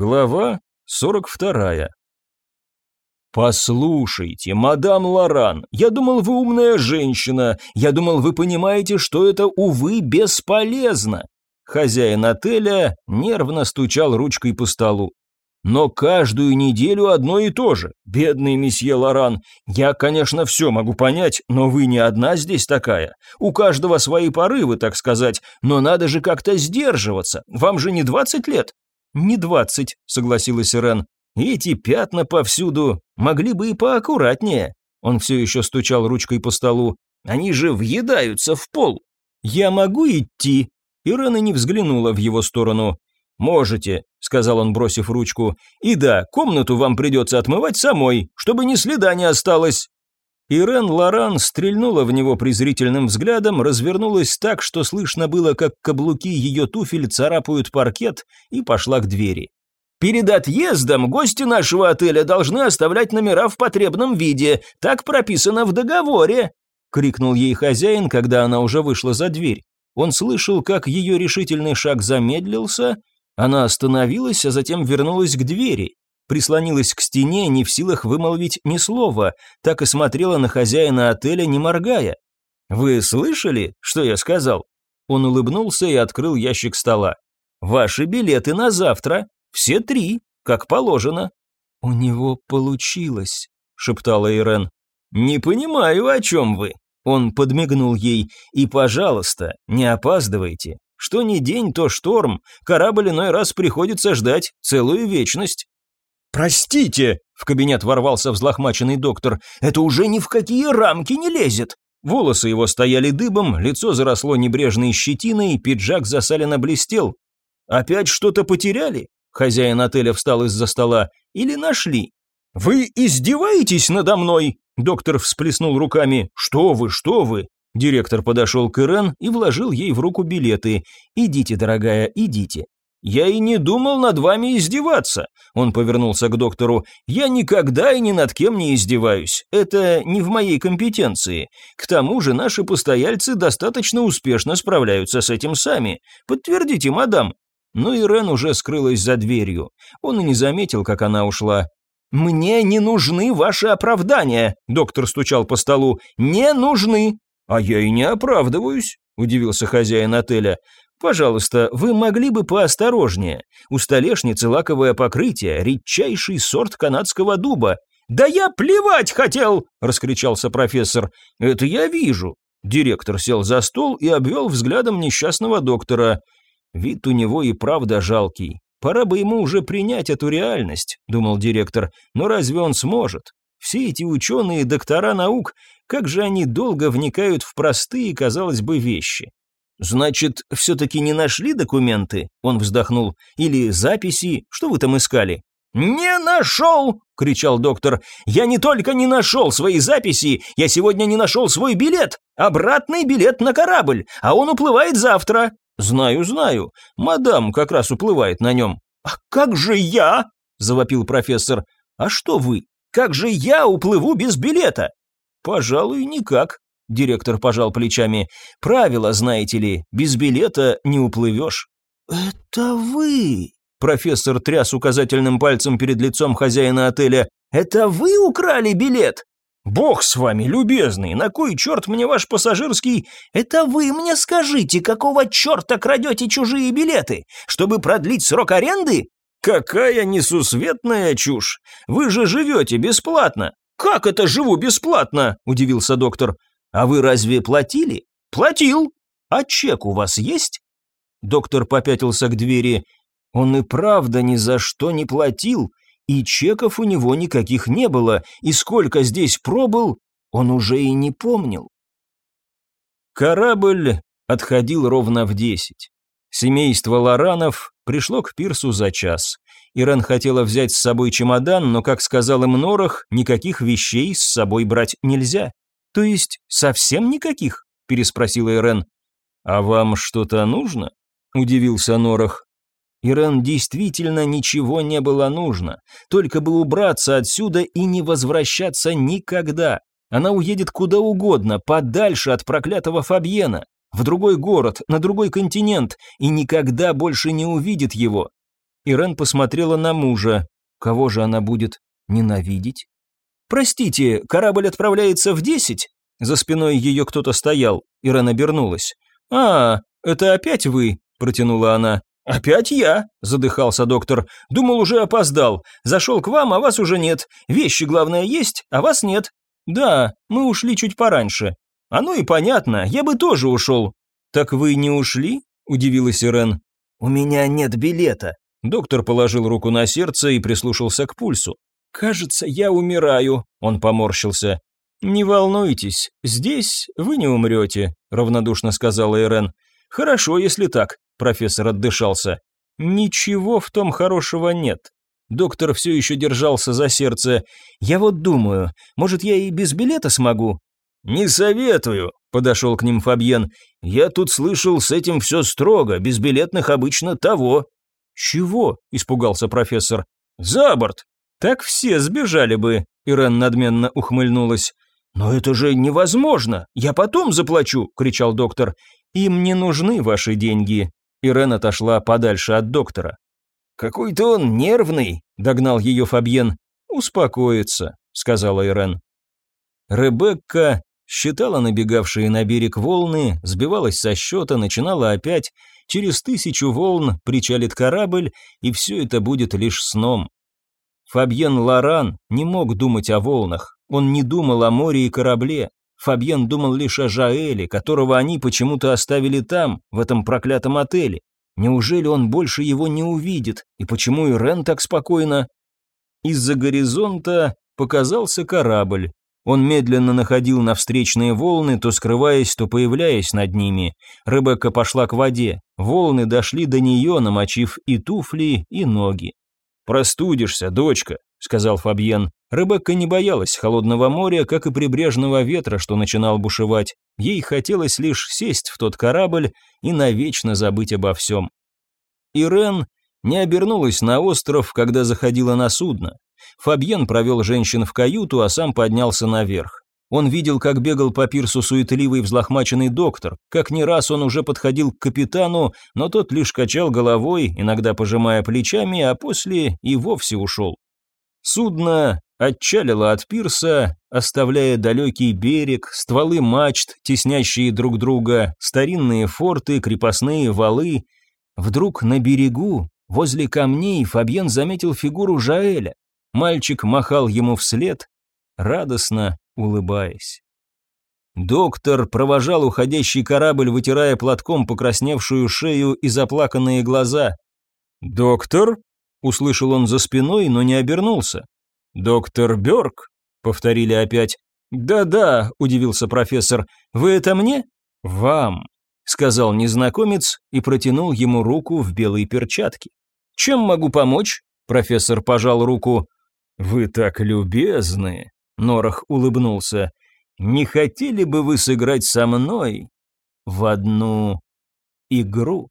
Глава 42. «Послушайте, мадам Лоран, я думал, вы умная женщина, я думал, вы понимаете, что это, увы, бесполезно». Хозяин отеля нервно стучал ручкой по столу. «Но каждую неделю одно и то же. Бедный месье Лоран, я, конечно, все могу понять, но вы не одна здесь такая. У каждого свои порывы, так сказать, но надо же как-то сдерживаться. Вам же не двадцать лет?» «Не двадцать», — согласилась Ирен. «Эти пятна повсюду могли бы и поаккуратнее». Он все еще стучал ручкой по столу. «Они же въедаются в пол». «Я могу идти?» Ирена не взглянула в его сторону. «Можете», — сказал он, бросив ручку. «И да, комнату вам придется отмывать самой, чтобы ни следа не осталось». Ирен Лоран стрельнула в него презрительным взглядом, развернулась так, что слышно было, как каблуки ее туфель царапают паркет, и пошла к двери. «Перед отъездом гости нашего отеля должны оставлять номера в потребном виде, так прописано в договоре», — крикнул ей хозяин, когда она уже вышла за дверь. Он слышал, как ее решительный шаг замедлился, она остановилась, а затем вернулась к двери прислонилась к стене, не в силах вымолвить ни слова, так и смотрела на хозяина отеля, не моргая. «Вы слышали, что я сказал?» Он улыбнулся и открыл ящик стола. «Ваши билеты на завтра, все три, как положено». «У него получилось», — шептала Ирен. «Не понимаю, о чем вы». Он подмигнул ей. «И, пожалуйста, не опаздывайте. Что ни день, то шторм. Корабль иной раз приходится ждать целую вечность». «Простите!» – в кабинет ворвался взлохмаченный доктор. «Это уже ни в какие рамки не лезет!» Волосы его стояли дыбом, лицо заросло небрежной щетиной, пиджак засаленно блестел. «Опять что-то потеряли?» Хозяин отеля встал из-за стола. «Или нашли?» «Вы издеваетесь надо мной?» Доктор всплеснул руками. «Что вы, что вы?» Директор подошел к Ирен и вложил ей в руку билеты. «Идите, дорогая, идите. «Я и не думал над вами издеваться», – он повернулся к доктору. «Я никогда и ни над кем не издеваюсь. Это не в моей компетенции. К тому же наши постояльцы достаточно успешно справляются с этим сами. Подтвердите, мадам». Но Ирен уже скрылась за дверью. Он и не заметил, как она ушла. «Мне не нужны ваши оправдания», – доктор стучал по столу. «Не нужны». «А я и не оправдываюсь», – удивился хозяин отеля. «Пожалуйста, вы могли бы поосторожнее. У столешницы лаковое покрытие, редчайший сорт канадского дуба». «Да я плевать хотел!» – раскричался профессор. «Это я вижу». Директор сел за стол и обвел взглядом несчастного доктора. Вид у него и правда жалкий. Пора бы ему уже принять эту реальность, думал директор, но разве он сможет? Все эти ученые доктора наук, как же они долго вникают в простые, казалось бы, вещи. «Значит, все-таки не нашли документы?» Он вздохнул. «Или записи? Что вы там искали?» «Не нашел!» — кричал доктор. «Я не только не нашел свои записи, я сегодня не нашел свой билет. Обратный билет на корабль, а он уплывает завтра». «Знаю, знаю. Мадам как раз уплывает на нем». «А как же я?» — завопил профессор. «А что вы? Как же я уплыву без билета?» «Пожалуй, никак», Директор пожал плечами. «Правила, знаете ли, без билета не уплывешь». «Это вы?» Профессор тряс указательным пальцем перед лицом хозяина отеля. «Это вы украли билет?» «Бог с вами, любезный, на кой черт мне ваш пассажирский...» «Это вы мне скажите, какого черта крадете чужие билеты? Чтобы продлить срок аренды?» «Какая несусветная чушь! Вы же живете бесплатно!» «Как это живу бесплатно?» – удивился доктор. А вы разве платили? Платил. А чек у вас есть? Доктор попятился к двери. Он и правда ни за что не платил, и чеков у него никаких не было, и сколько здесь пробыл, он уже и не помнил. Корабль отходил ровно в десять. Семейство Лоранов пришло к пирсу за час. Ирен хотела взять с собой чемодан, но, как сказал им Норах, никаких вещей с собой брать нельзя. «То есть совсем никаких?» – переспросила Ирен. «А вам что-то нужно?» – удивился Норах. Ирен действительно ничего не было нужно, только бы убраться отсюда и не возвращаться никогда. Она уедет куда угодно, подальше от проклятого Фабьена, в другой город, на другой континент, и никогда больше не увидит его. Ирен посмотрела на мужа. Кого же она будет ненавидеть? «Простите, корабль отправляется в десять?» За спиной ее кто-то стоял. Ирен обернулась. «А, это опять вы?» – протянула она. «Опять я?» – задыхался доктор. «Думал, уже опоздал. Зашел к вам, а вас уже нет. Вещи, главное, есть, а вас нет». «Да, мы ушли чуть пораньше». «А ну и понятно, я бы тоже ушел». «Так вы не ушли?» – удивилась Ирен. «У меня нет билета». Доктор положил руку на сердце и прислушался к пульсу. «Кажется, я умираю», – он поморщился. «Не волнуйтесь, здесь вы не умрете», – равнодушно сказала Ирен. «Хорошо, если так. Профессор отдышался. Ничего в том хорошего нет. Доктор все еще держался за сердце. Я вот думаю, может, я и без билета смогу? Не советую, подошел к ним Фабьен. Я тут слышал, с этим все строго, без билетных обычно того. Чего? испугался профессор. За борт. Так все сбежали бы. Ирен надменно ухмыльнулась. «Но это же невозможно! Я потом заплачу!» – кричал доктор. «Им не нужны ваши деньги. Ирен отошла подальше от доктора. «Какой-то он нервный», — догнал ее Фабьен. «Успокоится», — сказала Ирен. Ребекка считала набегавшие на берег волны, сбивалась со счета, начинала опять. Через тысячу волн причалит корабль, и все это будет лишь сном. Фабьен Лоран не мог думать о волнах, он не думал о море и корабле, Фабьен думал лишь о Жаэле, которого они почему-то оставили там, в этом проклятом отеле. Неужели он больше его не увидит? И почему Ирен так спокойно? Из-за горизонта показался корабль. Он медленно находил на встречные волны, то скрываясь, то появляясь над ними. Ребекка пошла к воде. Волны дошли до нее, намочив и туфли, и ноги. «Простудишься, дочка», — сказал Фабьен. Ребекка не боялась холодного моря, как и прибрежного ветра, что начинал бушевать. Ей хотелось лишь сесть в тот корабль и навечно забыть обо всем. Ирен не обернулась на остров, когда заходила на судно. Фабьен провел женщин в каюту, а сам поднялся наверх. Он видел, как бегал по пирсу суетливый взлохмаченный доктор, как не раз он уже подходил к капитану, но тот лишь качал головой, иногда пожимая плечами, а после и вовсе ушел. Судно отчалило от пирса, оставляя далекий берег, стволы мачт, теснящие друг друга, старинные форты, крепостные валы. Вдруг на берегу, возле камней, Фабьен заметил фигуру Жаэля. Мальчик махал ему вслед, радостно улыбаясь. Доктор провожал уходящий корабль, вытирая платком покрасневшую шею и заплаканные глаза. «Доктор?» Услышал он за спиной, но не обернулся. «Доктор Бёрк?» — повторили опять. «Да-да», — удивился профессор, — «вы это мне?» «Вам», — сказал незнакомец и протянул ему руку в белой перчатке. «Чем могу помочь?» — профессор пожал руку. «Вы так любезны», — Норах улыбнулся. «Не хотели бы вы сыграть со мной в одну игру?»